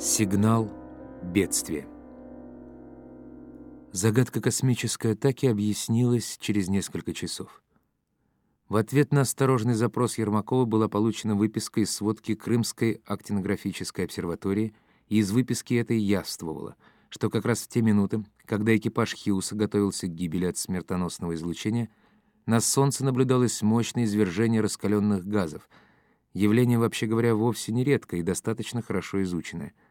Сигнал бедствия. Загадка космической атаки объяснилась через несколько часов. В ответ на осторожный запрос Ермакова была получена выписка из сводки Крымской актинографической обсерватории, и из выписки этой явствовало, что как раз в те минуты, когда экипаж Хьюса готовился к гибели от смертоносного излучения, на Солнце наблюдалось мощное извержение раскаленных газов, явление, вообще говоря, вовсе не редкое и достаточно хорошо изученное —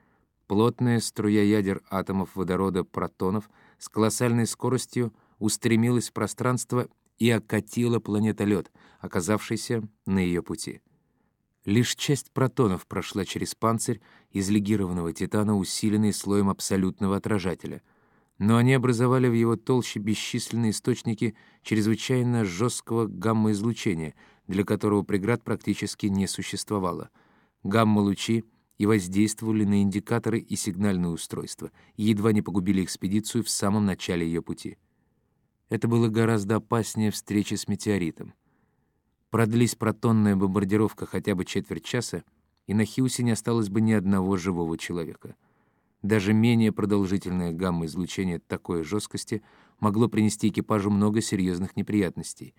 Плотная струя ядер атомов водорода протонов с колоссальной скоростью устремилась в пространство и окатила планетолет, оказавшийся на ее пути. Лишь часть протонов прошла через панцирь из легированного титана, усиленный слоем абсолютного отражателя. Но они образовали в его толще бесчисленные источники чрезвычайно жесткого гамма-излучения, для которого преград практически не существовало. Гамма-лучи — и воздействовали на индикаторы и сигнальные устройства, и едва не погубили экспедицию в самом начале ее пути. Это было гораздо опаснее встречи с метеоритом. Продлись протонная бомбардировка хотя бы четверть часа, и на Хьюсе не осталось бы ни одного живого человека. Даже менее продолжительное гамма-излучение такой жесткости могло принести экипажу много серьезных неприятностей.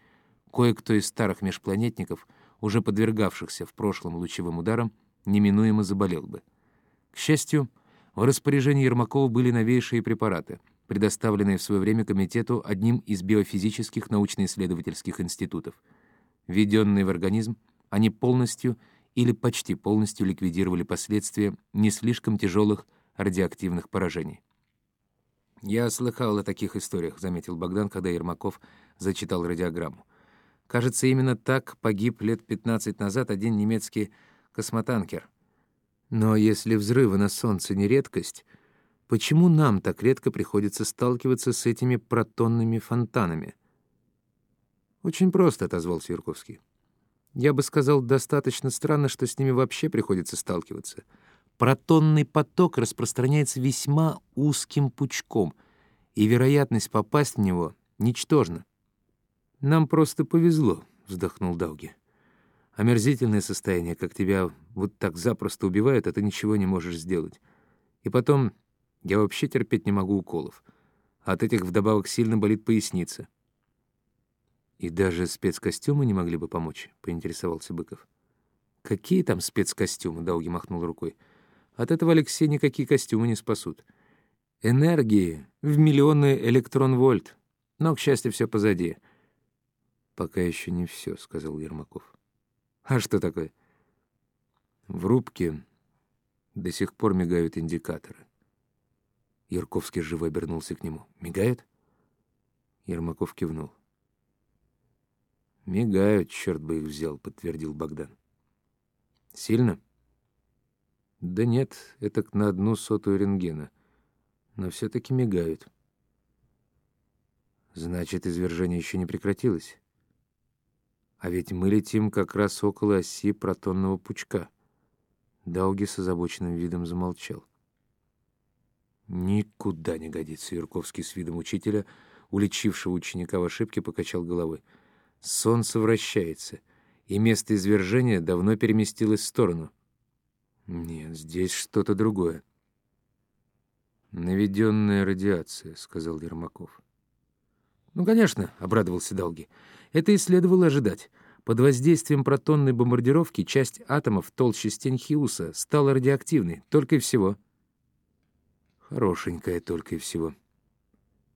Кое-кто из старых межпланетников, уже подвергавшихся в прошлом лучевым ударам, неминуемо заболел бы. К счастью, в распоряжении Ермакова были новейшие препараты, предоставленные в свое время комитету одним из биофизических научно-исследовательских институтов. Введенные в организм, они полностью или почти полностью ликвидировали последствия не слишком тяжелых радиоактивных поражений. «Я слыхал о таких историях», — заметил Богдан, когда Ермаков зачитал радиограмму. «Кажется, именно так погиб лет 15 назад один немецкий космотанкер. Но если взрывы на Солнце не редкость, почему нам так редко приходится сталкиваться с этими протонными фонтанами? «Очень просто», — отозвался Юрковский. «Я бы сказал, достаточно странно, что с ними вообще приходится сталкиваться. Протонный поток распространяется весьма узким пучком, и вероятность попасть в него ничтожна». «Нам просто повезло», — вздохнул Дауги. Омерзительное состояние, как тебя вот так запросто убивают, а ты ничего не можешь сделать. И потом, я вообще терпеть не могу уколов. От этих вдобавок сильно болит поясница. «И даже спецкостюмы не могли бы помочь?» — поинтересовался Быков. «Какие там спецкостюмы?» — Дауги махнул рукой. «От этого Алексея никакие костюмы не спасут. Энергии в миллионы электрон-вольт. Но, к счастью, все позади». «Пока еще не все», — сказал Ермаков. А что такое? В рубке до сих пор мигают индикаторы. Ярковский живо обернулся к нему. «Мигают?» Ермаков кивнул. «Мигают, черт бы их взял», — подтвердил Богдан. «Сильно?» «Да нет, это на одну сотую рентгена. Но все-таки мигают». «Значит, извержение еще не прекратилось?» А ведь мы летим как раз около оси протонного пучка. Дауги с озабоченным видом замолчал. «Никуда не годится», — Юрковский с видом учителя, уличившего ученика в ошибке, покачал головой. «Солнце вращается, и место извержения давно переместилось в сторону». «Нет, здесь что-то другое». «Наведенная радиация», — сказал Ермаков. «Ну, конечно», — обрадовался Долги. «Это и следовало ожидать. Под воздействием протонной бомбардировки часть атомов толще стен Хиуса стала радиоактивной, только и всего». «Хорошенькая только и всего.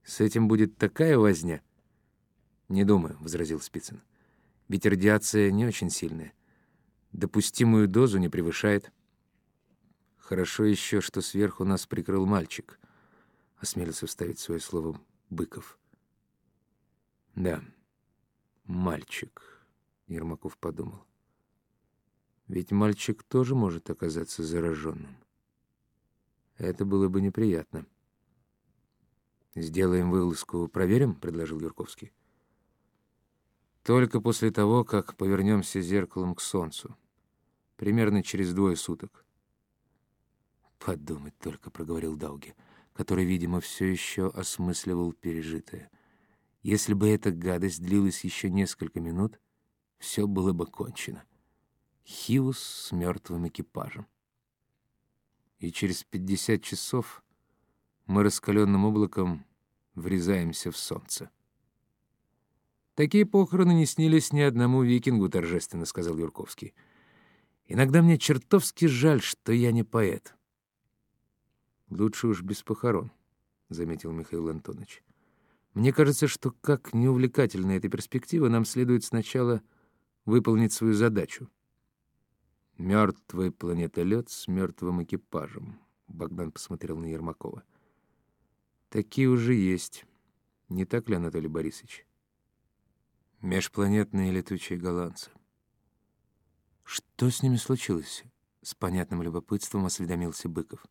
С этим будет такая возня?» «Не думаю», — возразил Спицын. «Ведь радиация не очень сильная. Допустимую дозу не превышает». «Хорошо еще, что сверху нас прикрыл мальчик», — осмелился вставить свое слово Быков. Да, мальчик, Ермаков подумал. Ведь мальчик тоже может оказаться зараженным. Это было бы неприятно. «Сделаем вылазку, проверим?» — предложил Юрковский. «Только после того, как повернемся зеркалом к солнцу. Примерно через двое суток». «Подумать только», — проговорил Дауги, который, видимо, все еще осмысливал пережитое — если бы эта гадость длилась еще несколько минут, все было бы кончено. Хиус с мертвым экипажем. и через 50 часов мы раскаленным облаком врезаемся в солнце. «Такие похороны не снились ни одному викингу», — торжественно сказал Юрковский. «Иногда мне чертовски жаль, что я не поэт». «Лучше уж без похорон», — заметил Михаил Антонович. «Мне кажется, что, как неувлекательна эта перспектива, нам следует сначала выполнить свою задачу». «Мертвый планетолет с мертвым экипажем», — Богдан посмотрел на Ермакова. «Такие уже есть. Не так ли, Анатолий Борисович?» Межпланетные летучие голландцы. Что с ними случилось? С понятным любопытством осведомился Быков.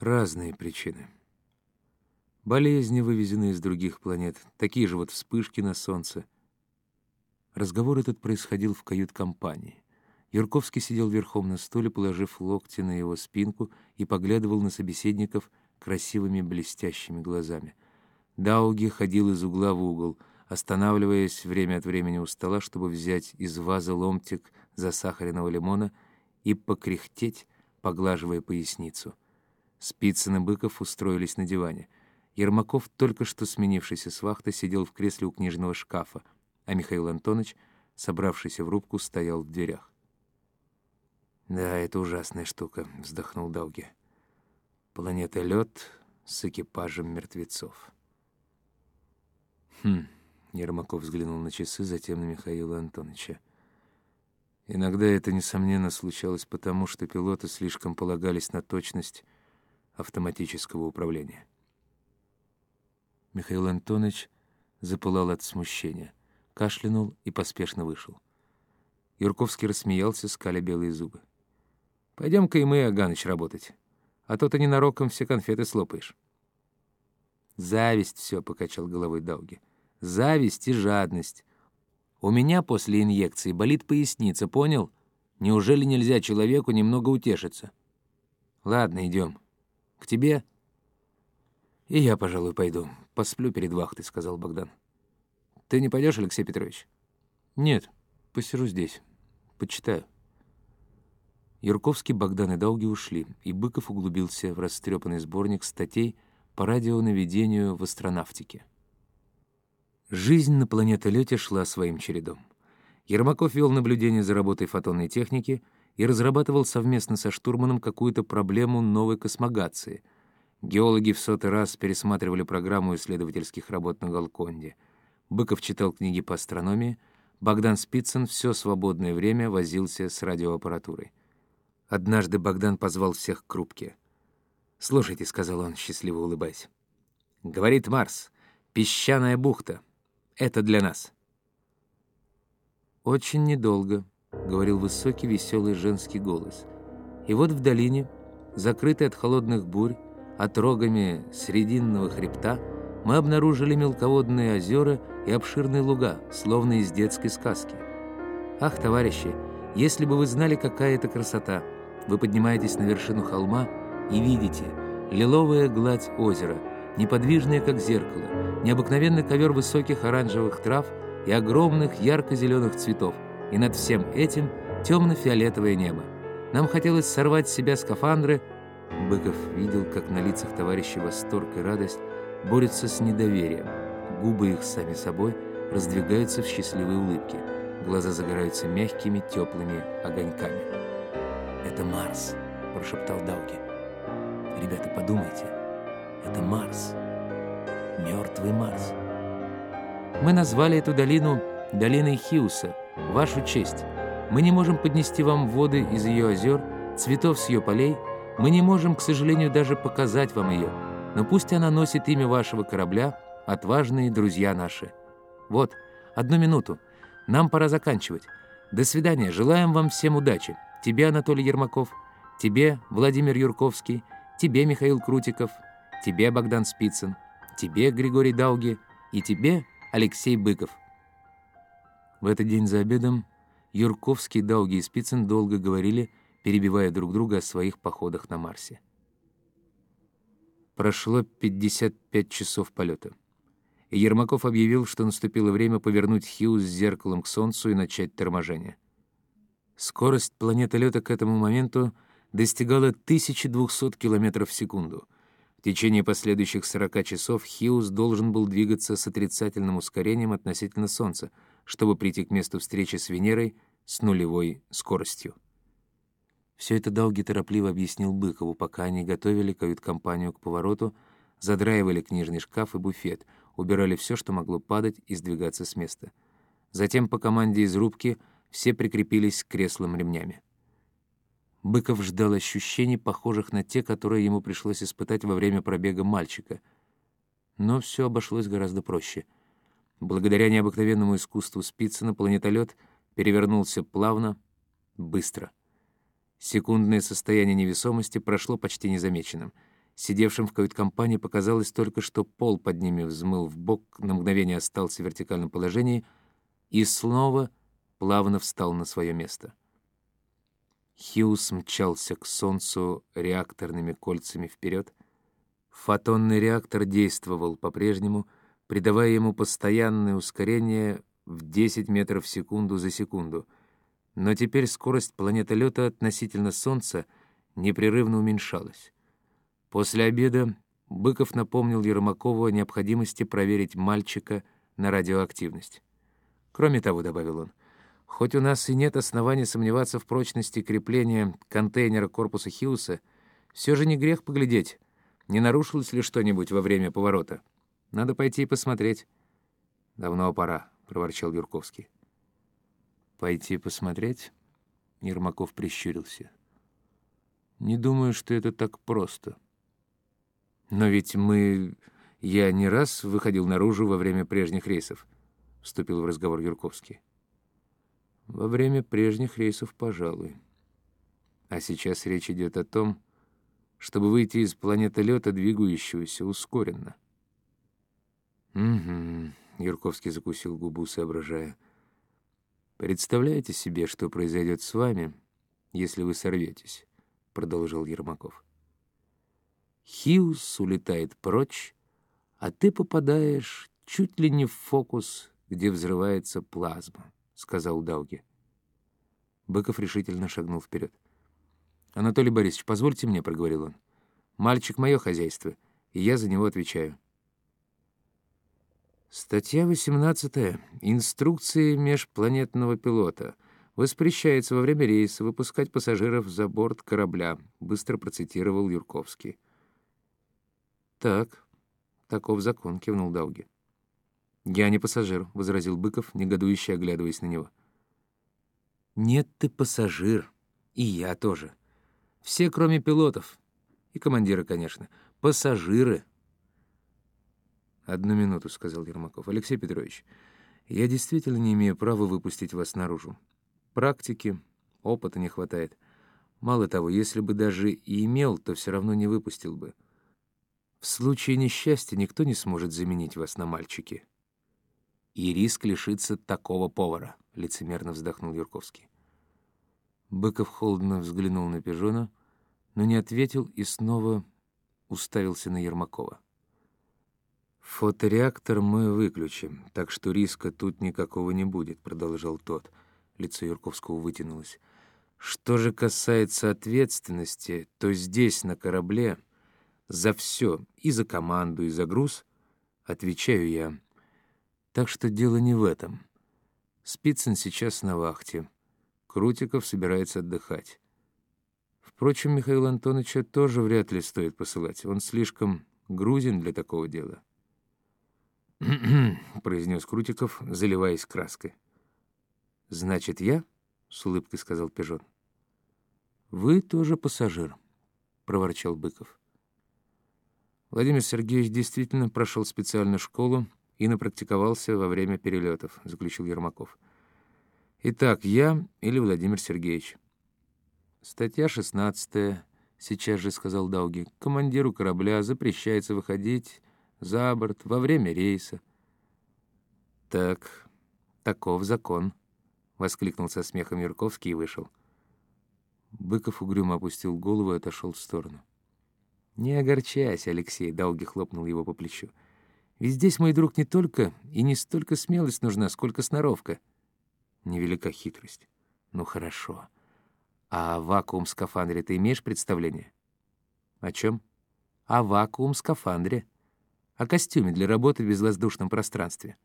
Разные причины. Болезни, вывезенные из других планет, такие же вот вспышки на Солнце. Разговор этот происходил в кают-компании. Юрковский сидел верхом на стуле, положив локти на его спинку и поглядывал на собеседников красивыми блестящими глазами. Дауги ходил из угла в угол — останавливаясь время от времени у стола, чтобы взять из вазы ломтик засахаренного лимона и покряхтеть, поглаживая поясницу. Спицын и Быков устроились на диване. Ермаков, только что сменившийся с вахты, сидел в кресле у книжного шкафа, а Михаил Антонович, собравшийся в рубку, стоял в дверях. «Да, это ужасная штука», — вздохнул Дауги. «Планета лед с экипажем мертвецов». «Хм...» Ермаков взглянул на часы, затем на Михаила Антоновича. Иногда это, несомненно, случалось потому, что пилоты слишком полагались на точность автоматического управления. Михаил Антонович запылал от смущения, кашлянул и поспешно вышел. Юрковский рассмеялся, скаля белые зубы. «Пойдем-ка и мы, Аганыч, работать, а то ты ненароком все конфеты слопаешь». «Зависть все», — покачал головой Дауги зависть и жадность. У меня после инъекции болит поясница, понял? Неужели нельзя человеку немного утешиться? Ладно, идем. К тебе? И я, пожалуй, пойду. Посплю перед вахтой, сказал Богдан. Ты не пойдешь, Алексей Петрович? Нет, посижу здесь. Почитаю. Юрковский, Богдан и Дауги ушли, и Быков углубился в растрепанный сборник статей по радионаведению в астронавтике. Жизнь на планетолете шла своим чередом. Ермаков вел наблюдение за работой фотонной техники и разрабатывал совместно со штурманом какую-то проблему новой космогации. Геологи в сотый раз пересматривали программу исследовательских работ на Галконде. Быков читал книги по астрономии, Богдан Спицын все свободное время возился с радиоаппаратурой. Однажды Богдан позвал всех к рубке. «Слушайте», — сказал он, счастливо улыбаясь. «Говорит Марс, песчаная бухта». Это для нас». «Очень недолго», — говорил высокий веселый женский голос. И вот в долине, закрытой от холодных бурь, отрогами срединного хребта, мы обнаружили мелководные озера и обширные луга, словно из детской сказки. Ах, товарищи, если бы вы знали, какая это красота! Вы поднимаетесь на вершину холма и видите лиловая гладь озера — неподвижное, как зеркало, необыкновенный ковер высоких оранжевых трав и огромных ярко-зеленых цветов, и над всем этим темно-фиолетовое небо. Нам хотелось сорвать с себя скафандры. Быков видел, как на лицах товарища восторг и радость борются с недоверием. Губы их сами собой раздвигаются в счастливой улыбке. Глаза загораются мягкими, теплыми огоньками. «Это Марс», — прошептал Дауги. «Ребята, подумайте». Это Марс. Мертвый Марс. Мы назвали эту долину долиной Хиуса, вашу честь. Мы не можем поднести вам воды из ее озер, цветов с ее полей. Мы не можем, к сожалению, даже показать вам ее. Но пусть она носит имя вашего корабля, отважные друзья наши. Вот, одну минуту. Нам пора заканчивать. До свидания. Желаем вам всем удачи. Тебе, Анатолий Ермаков, тебе, Владимир Юрковский, тебе, Михаил Крутиков, тебе, Богдан Спицын, тебе, Григорий Дауги, и тебе, Алексей Быков. В этот день за обедом Юрковский, Дауги и Спицын долго говорили, перебивая друг друга о своих походах на Марсе. Прошло 55 часов полета. И Ермаков объявил, что наступило время повернуть Хьюз с зеркалом к Солнцу и начать торможение. Скорость планеты лета к этому моменту достигала 1200 км в секунду. В течение последующих 40 часов Хиус должен был двигаться с отрицательным ускорением относительно Солнца, чтобы прийти к месту встречи с Венерой с нулевой скоростью. Все это Дауги торопливо объяснил Быкову, пока они готовили кают-компанию к повороту, задраивали книжный шкаф и буфет, убирали все, что могло падать и сдвигаться с места. Затем по команде из рубки все прикрепились к креслам ремнями. Быков ждал ощущений, похожих на те, которые ему пришлось испытать во время пробега мальчика. Но все обошлось гораздо проще. Благодаря необыкновенному искусству Спицына планетолет перевернулся плавно, быстро — Секундное состояние невесомости прошло почти незамеченным. Сидевшим в кают-компании показалось только, что пол под ними взмыл в бок, на мгновение остался в вертикальном положении и снова плавно встал на свое место. Хьюз мчался к Солнцу реакторными кольцами вперед. Фотонный реактор действовал по-прежнему, придавая ему постоянное ускорение в 10 метров в секунду за секунду — но теперь скорость планетолета относительно Солнца непрерывно уменьшалась. После обеда Быков напомнил Ермакову о необходимости проверить мальчика на радиоактивность. Кроме того, добавил он, хоть у нас и нет оснований сомневаться в прочности крепления контейнера корпуса Хиуса, все же не грех поглядеть, не нарушилось ли что-нибудь во время поворота. Надо пойти и посмотреть. «Давно пора», — проворчал Юрковский. «Пойти посмотреть?» Ермаков прищурился. «Не думаю, что это так просто. Но ведь мы... Я не раз выходил наружу во время прежних рейсов», — вступил в разговор Юрковский. «Во время прежних рейсов, пожалуй. А сейчас речь идет о том, чтобы выйти из планетолета, двигающегося ускоренно». «Угу», — Юрковский закусил губу, соображая, — «Представляете себе, что произойдет с вами, если вы сорветесь?» — продолжил Ермаков. «Хьюз улетает прочь, а ты попадаешь чуть ли не в фокус, где взрывается плазма», — сказал Дауги. Быков решительно шагнул вперед. «Анатолий Борисович, позвольте мне», — проговорил он. «Мальчик — мое хозяйство, и я за него отвечаю». Статья 18. Инструкции межпланетного пилота. Воспрещается во время рейса выпускать пассажиров за борт корабля, быстро процитировал Юрковский. Так, таков закон, кивнул Дауги. Я не пассажир, возразил Быков, негодующе оглядываясь на него. Нет, ты пассажир, и я тоже. Все, кроме пилотов и командира, конечно, пассажиры. «Одну минуту», — сказал Ермаков. «Алексей Петрович, я действительно не имею права выпустить вас наружу. Практики, опыта не хватает. Мало того, если бы даже и имел, то все равно не выпустил бы. В случае несчастья никто не сможет заменить вас на мальчике». «И риск лишиться такого повара», — лицемерно вздохнул Юрковский. Быков холодно взглянул на пижона, но не ответил и снова уставился на Ермакова. «Фотореактор мы выключим, так что риска тут никакого не будет», — продолжал тот. Лицо Юрковского вытянулось. «Что же касается ответственности, то здесь, на корабле, за все, и за команду, и за груз, отвечаю я. Так что дело не в этом. Спицын сейчас на вахте. Крутиков собирается отдыхать. Впрочем, Михаила Антоновича тоже вряд ли стоит посылать. Он слишком грузин для такого дела». произнес Крутиков, заливаясь краской. «Значит, я?» — с улыбкой сказал Пижон. «Вы тоже пассажир», — проворчал Быков. Владимир Сергеевич действительно прошел специальную школу и напрактиковался во время перелетов, заключил Ермаков. Итак, я или Владимир Сергеевич? Статья 16 сейчас же сказал Дауги. Командиру корабля запрещается выходить за борт во время рейса. «Так, таков закон», — воскликнул со смехом Юрковский и вышел. Быков угрюмо опустил голову и отошел в сторону. «Не огорчайся, Алексей», — Долги хлопнул его по плечу. «Ведь здесь, мой друг, не только и не столько смелость нужна, сколько сноровка. Невелика хитрость. Ну, хорошо. А о вакуум-скафандре ты имеешь представление? О чем? О вакуум-скафандре. О костюме для работы в безвоздушном пространстве.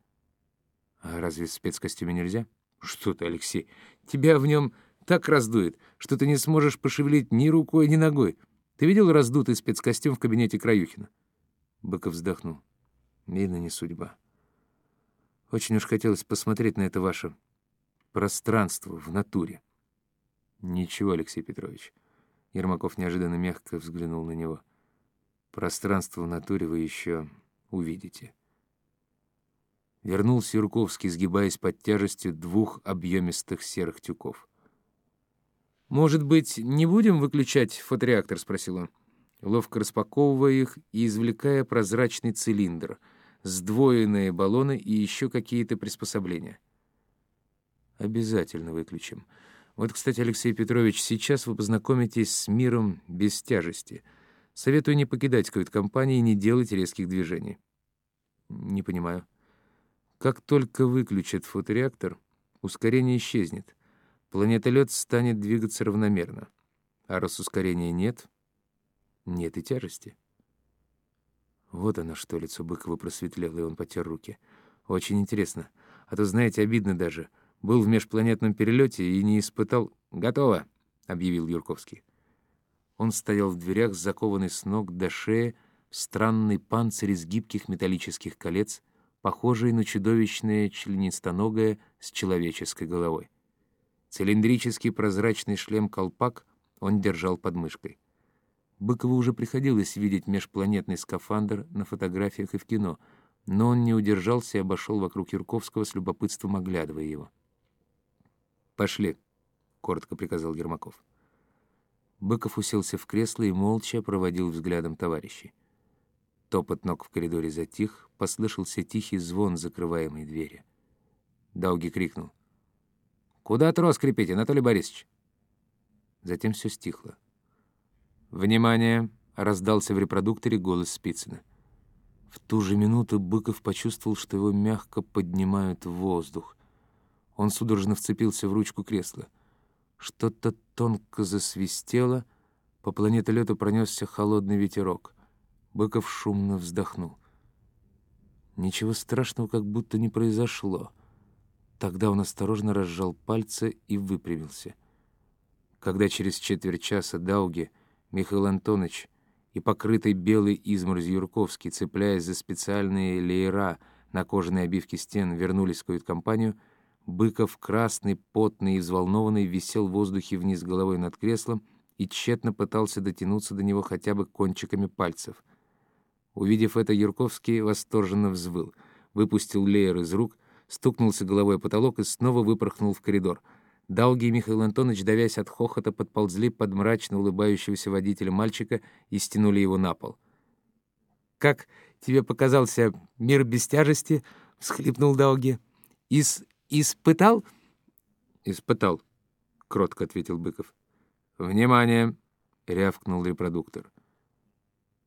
А разве в спецкостюме нельзя? Что ты, Алексей, тебя в нем так раздует, что ты не сможешь пошевелить ни рукой, ни ногой. Ты видел раздутый спецкостюм в кабинете Краюхина? Быков вздохнул. Видно, не судьба. Очень уж хотелось посмотреть на это ваше пространство в натуре. Ничего, Алексей Петрович. Ермаков неожиданно мягко взглянул на него. Пространство в натуре вы еще увидите. Вернулся Юрковский, сгибаясь под тяжестью двух объемистых серых тюков. «Может быть, не будем выключать фотореактор?» — спросил он, ловко распаковывая их и извлекая прозрачный цилиндр, сдвоенные баллоны и еще какие-то приспособления. «Обязательно выключим. Вот, кстати, Алексей Петрович, сейчас вы познакомитесь с миром без тяжести. Советую не покидать кают-компании и не делать резких движений». «Не понимаю». Как только выключат фотореактор, ускорение исчезнет. Планетолет станет двигаться равномерно. А раз ускорения нет, нет и тяжести. Вот оно что, лицо Быкова просветлело, и он потер руки. Очень интересно. А то, знаете, обидно даже. Был в межпланетном перелете и не испытал... «Готово!» — объявил Юрковский. Он стоял в дверях, закованный с ног до шеи, странный панцирь из гибких металлических колец, похожий на чудовищное членистоногое с человеческой головой. Цилиндрический прозрачный шлем-колпак он держал под мышкой. Быкову уже приходилось видеть межпланетный скафандр на фотографиях и в кино, но он не удержался и обошел вокруг Юрковского с любопытством, оглядывая его. «Пошли», — коротко приказал Ермаков. Быков уселся в кресло и молча проводил взглядом товарищей. Топот ног в коридоре затих, послышался тихий звон закрываемой двери. Дауги крикнул. «Куда трос крепите, Анатолий Борисович?» Затем все стихло. «Внимание!» — раздался в репродукторе голос Спицына. В ту же минуту Быков почувствовал, что его мягко поднимают в воздух. Он судорожно вцепился в ручку кресла. Что-то тонко засвистело, по планетолету пронесся холодный ветерок — Быков шумно вздохнул. Ничего страшного как будто не произошло. Тогда он осторожно разжал пальцы и выпрямился. Когда через четверть часа Дауги, Михаил Антонович и покрытый белой изморозью Юрковский, цепляясь за специальные леера на кожаной обивке стен, вернулись в кают-компанию, Быков, красный, потный и взволнованный, висел в воздухе вниз головой над креслом и тщетно пытался дотянуться до него хотя бы кончиками пальцев — Увидев это, Юрковский восторженно взвыл, выпустил леер из рук, стукнулся головой о потолок и снова выпорхнул в коридор. Дауги и Михаил Антонович, давясь от хохота, подползли под мрачно улыбающегося водителя мальчика и стянули его на пол. «Как тебе показался мир без тяжести?» — всхлипнул Дауги. «Ис... испытал?» «Испытал», — кротко ответил Быков. «Внимание!» — рявкнул репродуктор.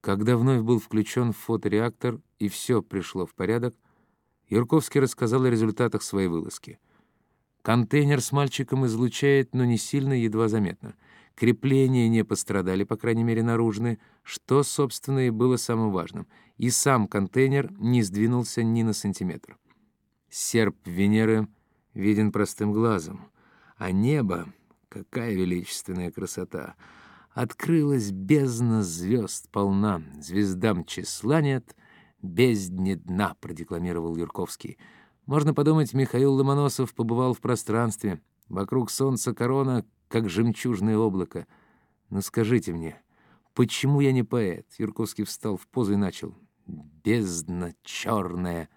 Когда вновь был включен фотореактор и все пришло в порядок, Юрковский рассказал о результатах своей вылазки. Контейнер с мальчиком излучает, но не сильно, едва заметно. Крепления не пострадали, по крайней мере, наружные, что, собственно, и было самым важным. И сам контейнер не сдвинулся ни на сантиметр. Серп Венеры виден простым глазом, а небо — какая величественная красота — Открылась бездна звезд полна, звездам числа нет, бездне дна, продекламировал Юрковский. Можно подумать, Михаил Ломоносов побывал в пространстве. Вокруг солнца корона, как жемчужное облако. Но скажите мне, почему я не поэт? Юрковский встал в позу и начал. Бездна черная.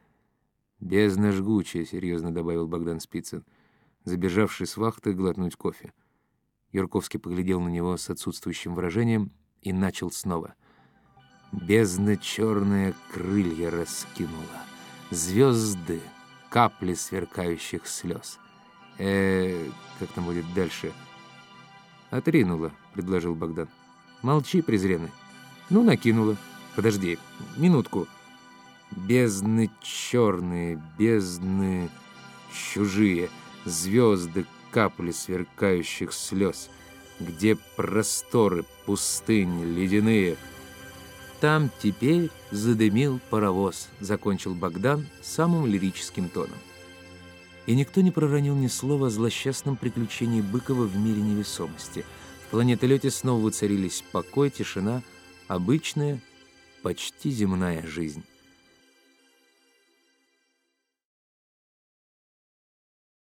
Бездна жгучая, серьезно добавил Богдан Спицын, забежавший с вахты глотнуть кофе. Юрковский поглядел на него с отсутствующим выражением и начал снова. Бездна черные крылья раскинула, звезды, капли сверкающих слез. Э, как там будет дальше? Отринула, предложил Богдан. Молчи, презренный. Ну, накинула. Подожди, минутку. Бездны черные, бездны чужие, звезды, капли сверкающих слез. где просторы пустынь ледяные, там теперь задымил паровоз, закончил Богдан самым лирическим тоном. И никто не проронил ни слова о злосчастном приключении Быкова в мире невесомости. В планетолете снова воцарились покой, тишина, обычная, почти земная жизнь.